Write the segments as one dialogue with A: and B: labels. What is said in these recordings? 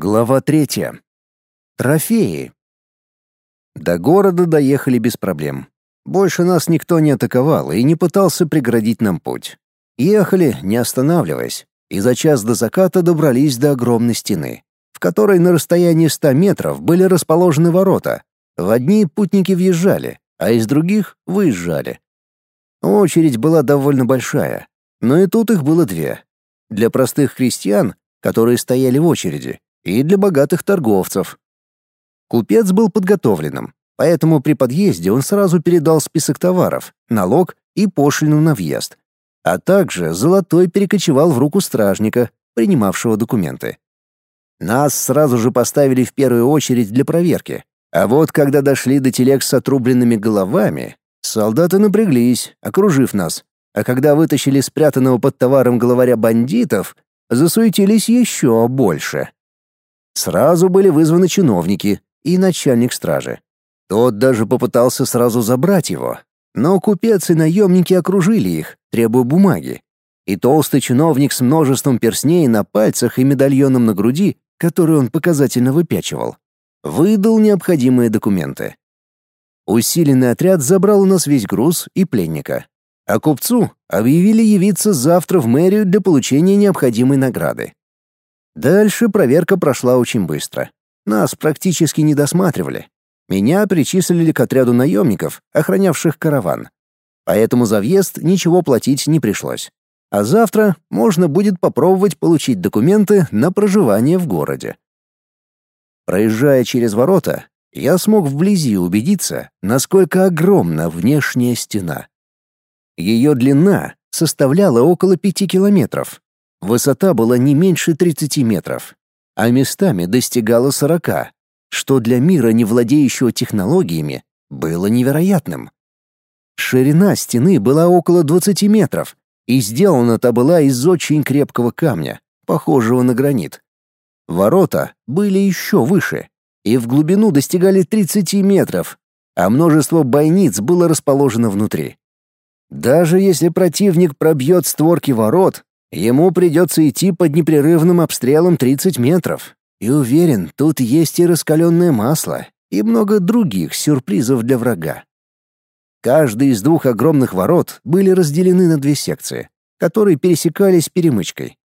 A: Глава третья. Трофеи. До города доехали без проблем. Больше нас никто не атаковал и не пытался преградить нам путь. Ехали, не останавливаясь, и за час до заката добрались до огромной стены, в которой на расстоянии ста метров были расположены ворота. В одни путники въезжали, а из других — выезжали. Очередь была довольно большая, но и тут их было две. Для простых крестьян, которые стояли в очереди, и для богатых торговцев. Купец был подготовленным, поэтому при подъезде он сразу передал список товаров, налог и пошлину на въезд, а также золотой перекочевал в руку стражника, принимавшего документы. Нас сразу же поставили в первую очередь для проверки, а вот когда дошли до телег с отрубленными головами, солдаты напряглись, окружив нас, а когда вытащили спрятанного под товаром главаря бандитов, засуетились еще больше. Сразу были вызваны чиновники и начальник стражи. Тот даже попытался сразу забрать его, но купец и наемники окружили их, требуя бумаги. И толстый чиновник с множеством перстней на пальцах и медальоном на груди, который он показательно выпячивал, выдал необходимые документы. Усиленный отряд забрал у нас весь груз и пленника. А купцу объявили явиться завтра в мэрию для получения необходимой награды. Дальше проверка прошла очень быстро. Нас практически не досматривали. Меня причислили к отряду наемников, охранявших караван. Поэтому за въезд ничего платить не пришлось. А завтра можно будет попробовать получить документы на проживание в городе. Проезжая через ворота, я смог вблизи убедиться, насколько огромна внешняя стена. Ее длина составляла около пяти километров, Высота была не меньше 30 метров, а местами достигала 40, что для мира, не владеющего технологиями, было невероятным. Ширина стены была около 20 метров, и сделана та была из очень крепкого камня, похожего на гранит. Ворота были еще выше, и в глубину достигали 30 метров, а множество бойниц было расположено внутри. Даже если противник пробьет створки ворот, Ему придется идти под непрерывным обстрелом 30 метров. И уверен, тут есть и раскаленное масло, и много других сюрпризов для врага. Каждый из двух огромных ворот были разделены на две секции, которые пересекались перемычкой.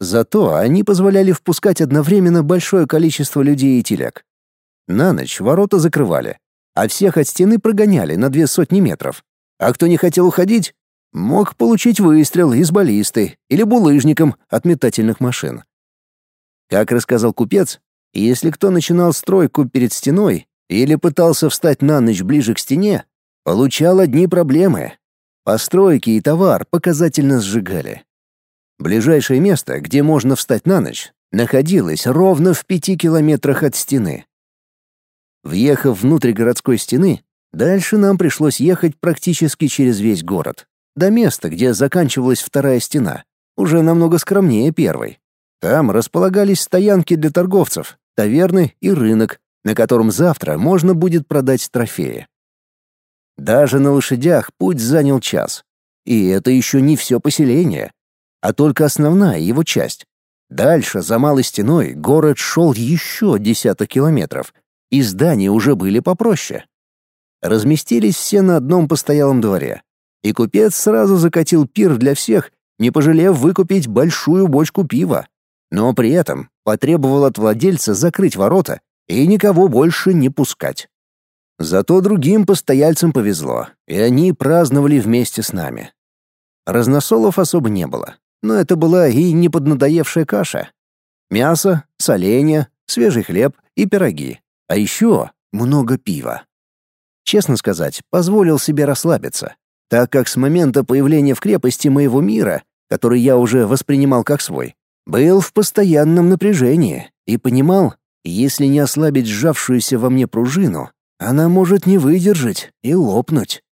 A: Зато они позволяли впускать одновременно большое количество людей и телег. На ночь ворота закрывали, а всех от стены прогоняли на две сотни метров. А кто не хотел уходить, мог получить выстрел из баллисты или булыжником от метательных машин. Как рассказал купец, если кто начинал стройку перед стеной или пытался встать на ночь ближе к стене, получал одни проблемы. Постройки и товар показательно сжигали. Ближайшее место, где можно встать на ночь, находилось ровно в пяти километрах от стены. Въехав внутрь городской стены, дальше нам пришлось ехать практически через весь город до места, где заканчивалась вторая стена, уже намного скромнее первой. Там располагались стоянки для торговцев, таверны и рынок, на котором завтра можно будет продать трофеи. Даже на лошадях путь занял час. И это еще не все поселение, а только основная его часть. Дальше, за малой стеной, город шел еще десяток километров, и здания уже были попроще. Разместились все на одном постоялом дворе, и купец сразу закатил пир для всех, не пожалев выкупить большую бочку пива. Но при этом потребовал от владельца закрыть ворота и никого больше не пускать. Зато другим постояльцам повезло, и они праздновали вместе с нами. Разносолов особо не было, но это была и не поднадоевшая каша. Мясо, соленья, свежий хлеб и пироги, а еще много пива. Честно сказать, позволил себе расслабиться так как с момента появления в крепости моего мира, который я уже воспринимал как свой, был в постоянном напряжении и понимал, если не ослабить сжавшуюся во мне пружину, она может не выдержать и лопнуть.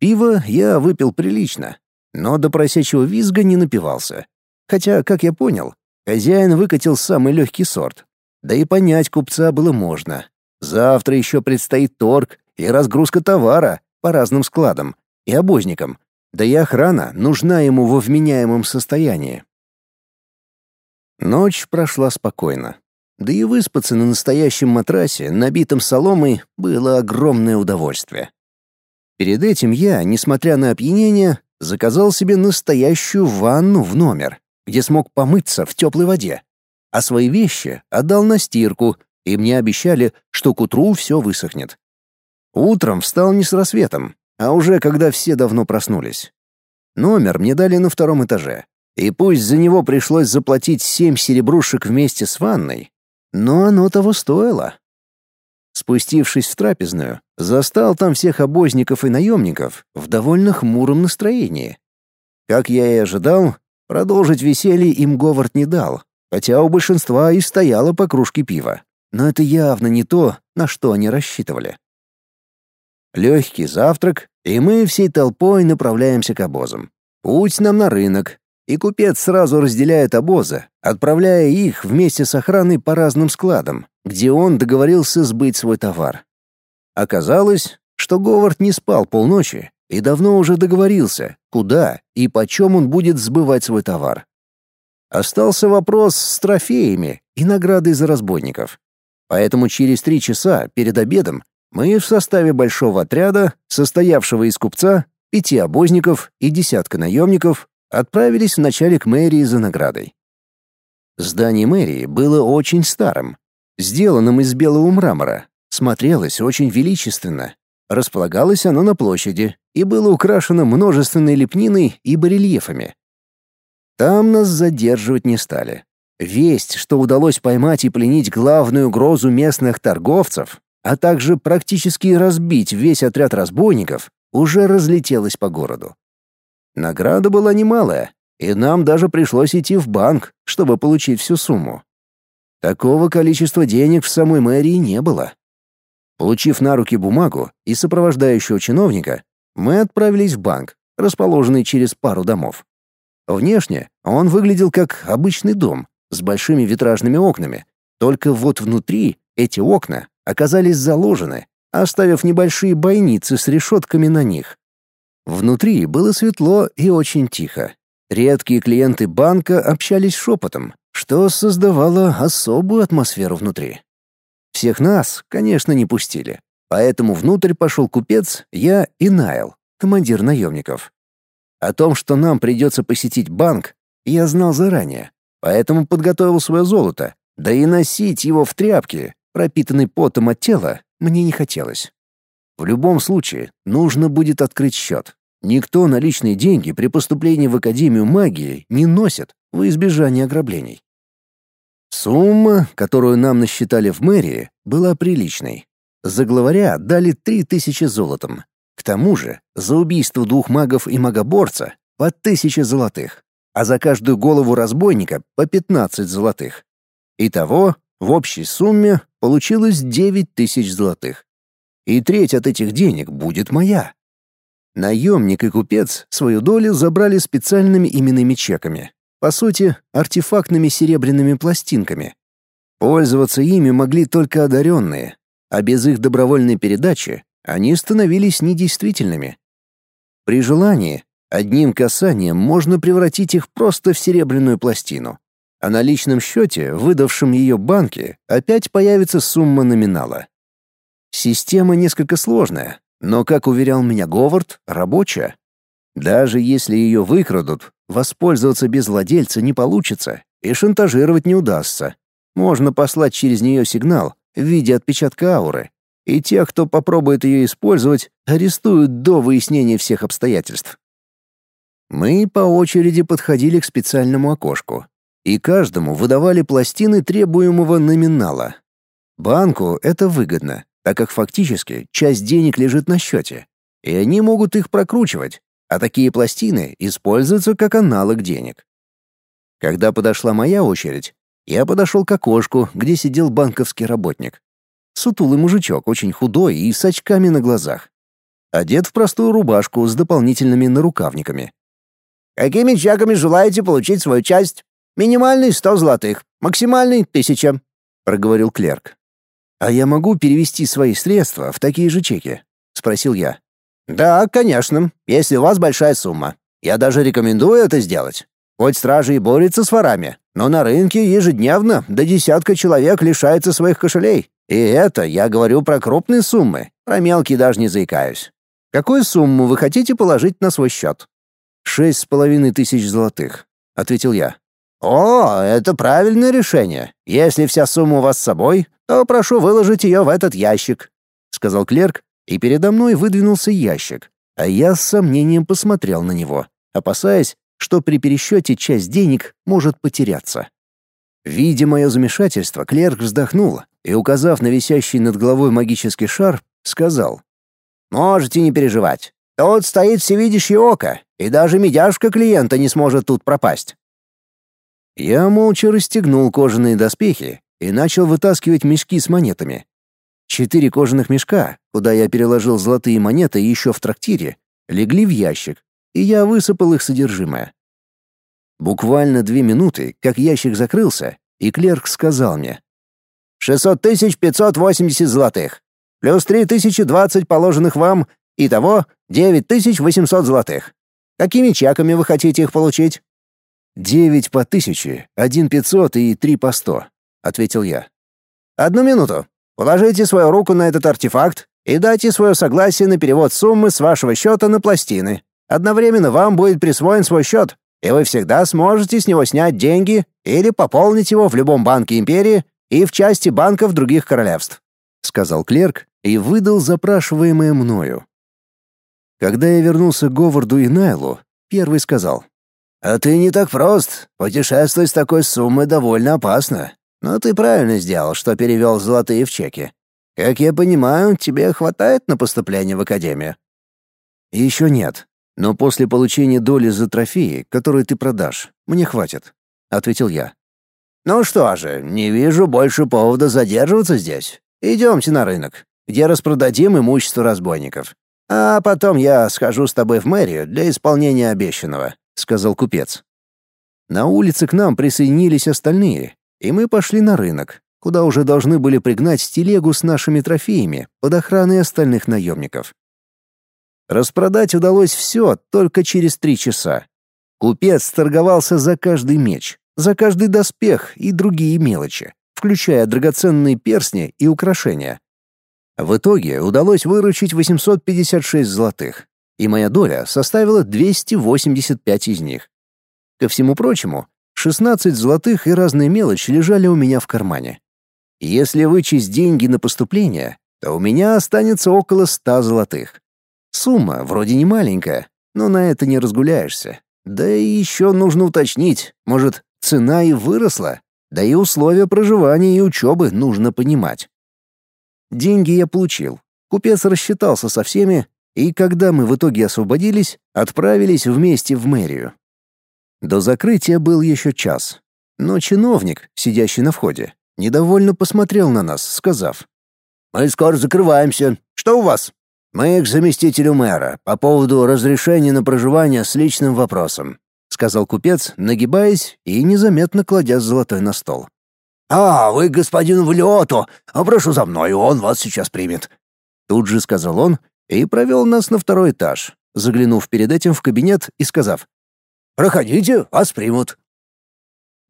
A: Пиво я выпил прилично, но до просячего визга не напивался. Хотя, как я понял, хозяин выкатил самый легкий сорт. Да и понять купца было можно. Завтра еще предстоит торг и разгрузка товара по разным складам, и обозникам, да и охрана нужна ему во вменяемом состоянии. Ночь прошла спокойно. Да и выспаться на настоящем матрасе, набитом соломой, было огромное удовольствие. Перед этим я, несмотря на опьянение, заказал себе настоящую ванну в номер, где смог помыться в теплой воде. А свои вещи отдал на стирку, и мне обещали, что к утру все высохнет. Утром встал не с рассветом, а уже когда все давно проснулись. Номер мне дали на втором этаже, и пусть за него пришлось заплатить семь серебрушек вместе с ванной, но оно того стоило. Спустившись в трапезную, застал там всех обозников и наемников в довольно хмуром настроении. Как я и ожидал, продолжить веселье им Говард не дал, хотя у большинства и стояло по кружке пива. Но это явно не то, на что они рассчитывали. Легкий завтрак, и мы всей толпой направляемся к обозам. Путь нам на рынок, и купец сразу разделяет обозы, отправляя их вместе с охраной по разным складам, где он договорился сбыть свой товар. Оказалось, что Говард не спал полночи и давно уже договорился, куда и почем он будет сбывать свой товар. Остался вопрос с трофеями и наградой за разбойников. Поэтому через три часа перед обедом мы в составе большого отряда, состоявшего из купца, пяти обозников и десятка наемников, отправились вначале к мэрии за наградой. Здание мэрии было очень старым, сделанным из белого мрамора, смотрелось очень величественно. Располагалось оно на площади и было украшено множественной лепниной и барельефами. Там нас задерживать не стали. Весть, что удалось поймать и пленить главную угрозу местных торговцев, а также практически разбить весь отряд разбойников, уже разлетелась по городу. Награда была немалая, и нам даже пришлось идти в банк, чтобы получить всю сумму. Такого количества денег в самой мэрии не было. Получив на руки бумагу и сопровождающего чиновника, мы отправились в банк, расположенный через пару домов. Внешне он выглядел как обычный дом с большими витражными окнами, только вот внутри эти окна оказались заложены, оставив небольшие бойницы с решетками на них. Внутри было светло и очень тихо. Редкие клиенты банка общались шепотом, что создавало особую атмосферу внутри. Всех нас, конечно, не пустили, поэтому внутрь пошел купец, я и Найл, командир наемников. О том, что нам придется посетить банк, я знал заранее, поэтому подготовил свое золото, да и носить его в тряпке, пропитанной потом от тела, мне не хотелось. В любом случае, нужно будет открыть счет. Никто наличные деньги при поступлении в Академию магии не носит во избежание ограблений. Сумма, которую нам насчитали в мэрии, была приличной. За главаря дали три тысячи золотом. К тому же, за убийство двух магов и магоборца по тысяче золотых, а за каждую голову разбойника по пятнадцать золотых. Итого, в общей сумме получилось девять тысяч золотых и треть от этих денег будет моя. Наемник и купец свою долю забрали специальными именными чеками, по сути, артефактными серебряными пластинками. Пользоваться ими могли только одаренные, а без их добровольной передачи они становились недействительными. При желании, одним касанием можно превратить их просто в серебряную пластину, а на личном счете, выдавшем ее банке, опять появится сумма номинала. Система несколько сложная, но, как уверял меня Говард, рабочая. Даже если ее выкрадут, воспользоваться без владельца не получится и шантажировать не удастся. Можно послать через нее сигнал в виде отпечатка ауры, и тех, кто попробует ее использовать, арестуют до выяснения всех обстоятельств. Мы по очереди подходили к специальному окошку, и каждому выдавали пластины требуемого номинала. Банку это выгодно, так как фактически часть денег лежит на счете, и они могут их прокручивать, а такие пластины используются как аналог денег. Когда подошла моя очередь, я подошел к окошку, где сидел банковский работник. Сутулый мужичок, очень худой и с очками на глазах. Одет в простую рубашку с дополнительными нарукавниками.
B: «Какими чеками желаете получить свою часть? Минимальный — сто золотых, максимальный — тысяча», — проговорил клерк.
A: «А я могу перевести свои средства в такие же чеки?» — спросил я.
B: «Да, конечно, если у вас большая сумма. Я даже рекомендую это сделать. Хоть стражи и борются с ворами, Но на рынке ежедневно до десятка человек лишается своих кошелей. И это я говорю про крупные суммы, про мелкие даже не заикаюсь. Какую сумму вы хотите положить на свой счет?»
A: «Шесть с половиной тысяч золотых», — ответил я.
B: «О, это правильное решение. Если вся сумма у вас с собой, то прошу выложить ее в этот ящик», —
A: сказал клерк, и передо мной выдвинулся ящик, а я с сомнением посмотрел на него, опасаясь, что при пересчете часть денег может потеряться. Видя мое замешательство, клерк вздохнул и, указав на висящий над головой магический шар, сказал.
B: «Можете не переживать. Тут стоит всевидящее око, и даже медяшка клиента не сможет тут пропасть».
A: Я молча расстегнул кожаные доспехи и начал вытаскивать мешки с монетами. Четыре кожаных мешка, куда я переложил золотые монеты еще в трактире, легли в ящик, и я высыпал их содержимое. Буквально две минуты, как ящик закрылся, и клерк сказал мне.
B: «Шестьсот тысяч пятьсот восемьдесят золотых, плюс три тысячи двадцать положенных вам, итого девять тысяч восемьсот золотых. Какими чеками вы хотите их получить?»
A: «Девять по тысяче, один пятьсот и три по сто», — ответил я.
B: «Одну минуту. Положите свою руку на этот артефакт и дайте свое согласие на перевод суммы с вашего счета на пластины. Одновременно вам будет присвоен свой счет, и вы всегда сможете с него снять деньги или пополнить его в любом банке империи и в части банков других королевств», —
A: сказал клерк и выдал запрашиваемое мною. Когда я вернулся к Говарду и Найлу, первый сказал.
B: «А ты не так прост. Путешествовать с такой суммой довольно опасно. Но ты правильно сделал, что перевел золотые в чеки. Как я понимаю, тебе хватает на поступление в академию?»
A: «Еще нет. Но после получения доли за трофеи, которые ты продашь, мне хватит», — ответил я.
B: «Ну что же, не вижу больше повода задерживаться здесь. Идемте на рынок, где распродадим имущество разбойников. А потом я схожу с тобой в мэрию для исполнения обещанного», — сказал купец.
A: На улице к нам присоединились остальные, и мы пошли на рынок, куда уже должны были пригнать телегу с нашими трофеями под охраной остальных наемников. Распродать удалось все только через три часа. Купец торговался за каждый меч, за каждый доспех и другие мелочи, включая драгоценные перстни и украшения. В итоге удалось выручить 856 золотых, и моя доля составила 285 из них. Ко всему прочему, 16 золотых и разные мелочи лежали у меня в кармане. Если вычесть деньги на поступление, то у меня останется около 100 золотых. Сумма вроде не маленькая, но на это не разгуляешься. Да и еще нужно уточнить, может, цена и выросла, да и условия проживания и учебы нужно понимать. Деньги я получил. Купец рассчитался со всеми, и когда мы в итоге освободились, отправились вместе в мэрию. До закрытия был еще час, но чиновник, сидящий на входе, недовольно посмотрел на нас, сказав,
B: «Мы скоро закрываемся. Что у вас?» «Мы к заместителю мэра по поводу разрешения на проживание с личным вопросом», сказал купец, нагибаясь и незаметно кладя золотой на стол. «А, вы господин Влиоту! А прошу за мной, он вас сейчас примет!»
A: Тут же сказал он и провел нас на второй этаж, заглянув перед этим в кабинет и сказав
B: «Проходите, вас примут».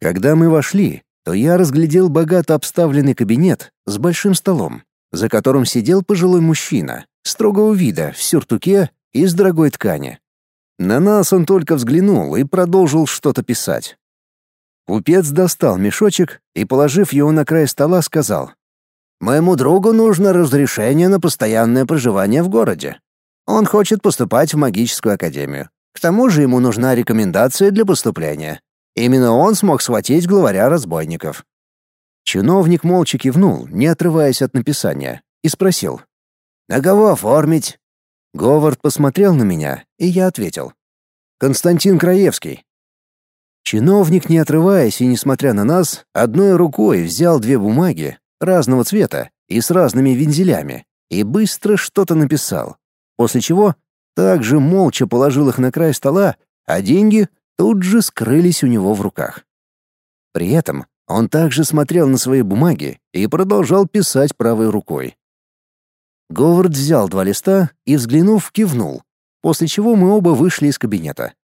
A: Когда мы вошли, то я разглядел богато обставленный кабинет с большим столом, за которым сидел пожилой мужчина, строгого вида, в сюртуке из дорогой ткани. На нас он только взглянул и продолжил что-то писать. Купец достал мешочек и, положив его на край стола, сказал,
B: «Моему другу нужно разрешение на постоянное проживание в городе. Он хочет поступать в магическую академию. К тому же ему нужна рекомендация для поступления. Именно он смог схватить главаря разбойников».
A: Чиновник молча кивнул, не отрываясь от написания, и спросил,
B: «А кого оформить?»
A: Говард посмотрел на меня, и я ответил. «Константин Краевский». Чиновник, не отрываясь и несмотря на нас, одной рукой взял две бумаги разного цвета и с разными вензелями и быстро что-то написал, после чего также молча положил их на край стола, а деньги тут же скрылись у него в руках. При этом он также смотрел на свои бумаги и продолжал писать правой рукой. Говард взял два листа и, взглянув, кивнул, после чего мы оба вышли из кабинета.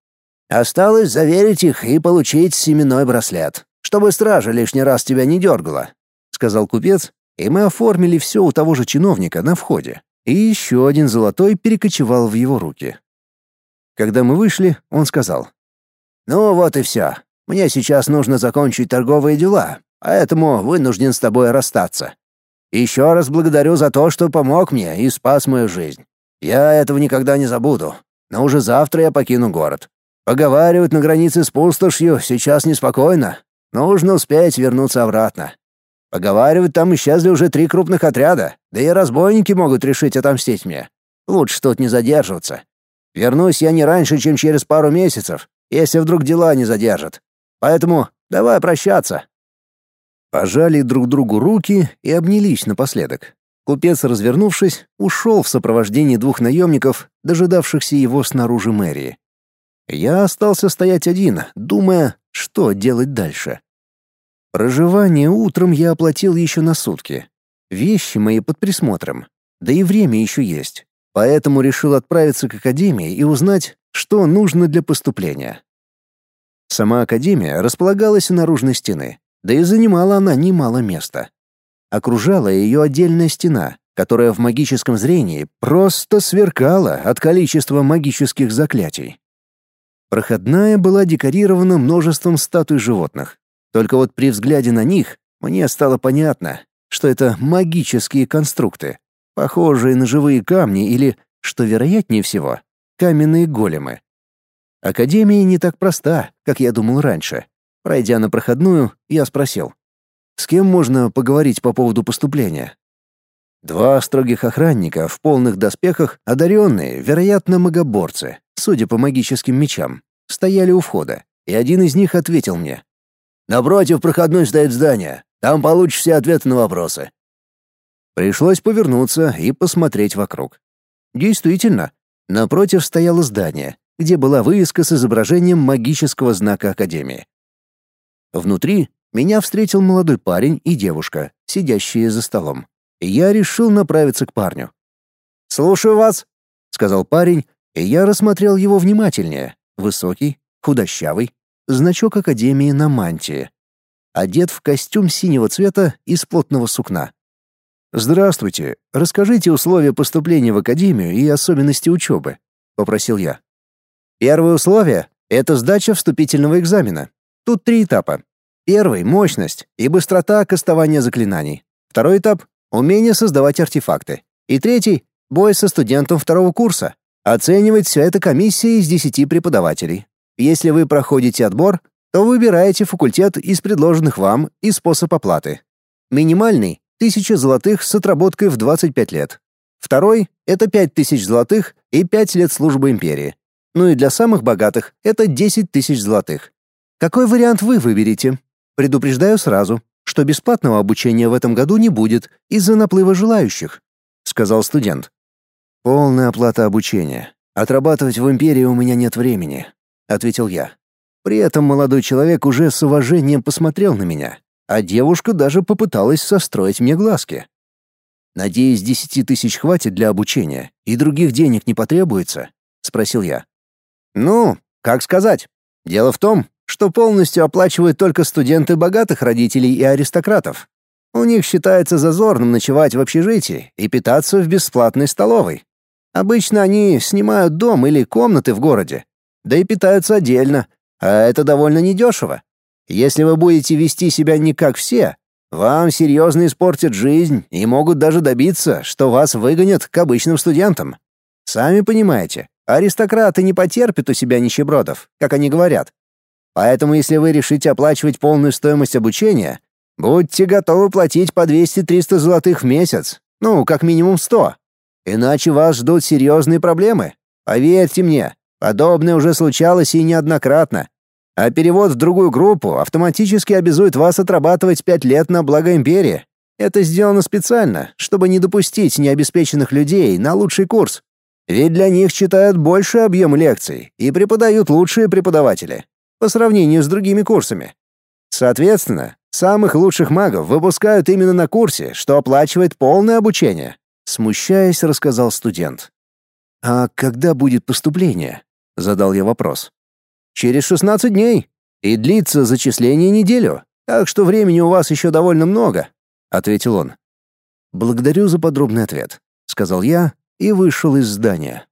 B: «Осталось заверить их и получить семенной браслет», чтобы стража лишний раз тебя не дергала», — сказал купец, и мы оформили все у того же чиновника на входе. И еще один золотой перекочевал в его руки. Когда мы вышли, он сказал. «Ну вот и все. Мне сейчас нужно закончить торговые дела, поэтому вынужден с тобой расстаться. Еще раз благодарю за то, что помог мне и спас мою жизнь. Я этого никогда не забуду. Но уже завтра я покину город. Поговаривают на границе с пустошью, сейчас неспокойно. Нужно успеть вернуться обратно. Поговаривают, там исчезли уже три крупных отряда, да и разбойники могут решить отомстить мне. Лучше тут не задерживаться. Вернусь я не раньше, чем через пару месяцев, если вдруг дела не задержат. Поэтому давай прощаться».
A: Пожали друг другу руки и обнялись напоследок. Купец, развернувшись, ушел в сопровождении двух наемников, дожидавшихся его снаружи мэрии. Я остался стоять один, думая, что делать дальше. Проживание утром я оплатил еще на сутки. Вещи мои под присмотром. Да и время еще есть. Поэтому решил отправиться к академии и узнать, что нужно для поступления. Сама академия располагалась у наружной стены, да и занимала она немало места. Окружала ее отдельная стена, которая в магическом зрении просто сверкала от количества магических заклятий. Проходная была декорирована множеством статуй животных, только вот при взгляде на них мне стало понятно, что это магические конструкты, похожие на живые камни или, что вероятнее всего, каменные големы. Академия не так проста, как я думал раньше. Пройдя на проходную, я спросил, с кем можно поговорить по поводу поступления? Два строгих охранника в полных доспехах, одаренные, вероятно, магоборцы, судя по магическим мечам, стояли у входа, и один из них ответил мне. Напротив проходной стоит здание. Там получишь все ответы на вопросы. Пришлось повернуться и посмотреть вокруг. Действительно, напротив стояло здание, где была вывеска с изображением магического знака Академии. Внутри меня встретил молодой парень и девушка, сидящие за столом. Я решил направиться к парню. «Слушаю вас», — сказал парень, и я рассмотрел его внимательнее. Высокий, худощавый, значок Академии на мантии. Одет в костюм синего цвета из плотного сукна. «Здравствуйте. Расскажите условия поступления в Академию и особенности учебы», — попросил я. «Первое условие — это сдача вступительного экзамена. Тут три этапа. Первый — мощность и быстрота кастования заклинаний. Второй этап — умение создавать артефакты. И третий — бой со студентом второго курса. Оценивает все это комиссия из десяти преподавателей. Если вы проходите отбор, то выбираете факультет из предложенных вам и способ оплаты. Минимальный — 1000 золотых с отработкой в 25 лет. Второй — это 5000 золотых и 5 лет службы империи. Ну и для самых богатых — это 10 тысяч золотых. Какой вариант вы выберете? Предупреждаю сразу, что бесплатного обучения в этом году не будет из-за наплыва желающих, сказал студент. Полная оплата обучения. Отрабатывать в империи у меня нет времени ответил я. При этом молодой человек уже с уважением посмотрел на меня, а девушка даже попыталась состроить мне глазки. «Надеюсь, десяти тысяч хватит для обучения, и других денег не потребуется?» — спросил я. «Ну, как сказать. Дело в том, что полностью оплачивают только студенты богатых родителей и аристократов. У них считается зазорным ночевать в общежитии и питаться в бесплатной столовой. Обычно они снимают дом или комнаты в городе, да и питаются отдельно, а это довольно недешево. Если вы будете вести себя не как все, вам серьезно испортят жизнь и могут даже добиться, что вас выгонят к обычным студентам. Сами понимаете, аристократы не потерпят у себя нищебродов, как они говорят. Поэтому если вы решите оплачивать полную стоимость обучения, будьте готовы платить по 200-300 золотых в месяц, ну, как минимум 100. Иначе вас ждут серьезные проблемы. Поверьте мне, Подобное уже случалось и неоднократно. А перевод в другую группу автоматически обязует вас отрабатывать пять лет на благо империи. Это сделано специально, чтобы не допустить необеспеченных людей на лучший курс. Ведь для них читают больше объем лекций и преподают лучшие преподаватели по сравнению с другими курсами. Соответственно, самых лучших магов выпускают именно на курсе, что оплачивает полное обучение, смущаясь, рассказал студент. А когда будет поступление? Задал я вопрос. Через 16 дней. И длится зачисление неделю.
B: Так что времени у вас еще довольно много», — ответил он.
A: «Благодарю за подробный ответ», — сказал я и вышел из здания.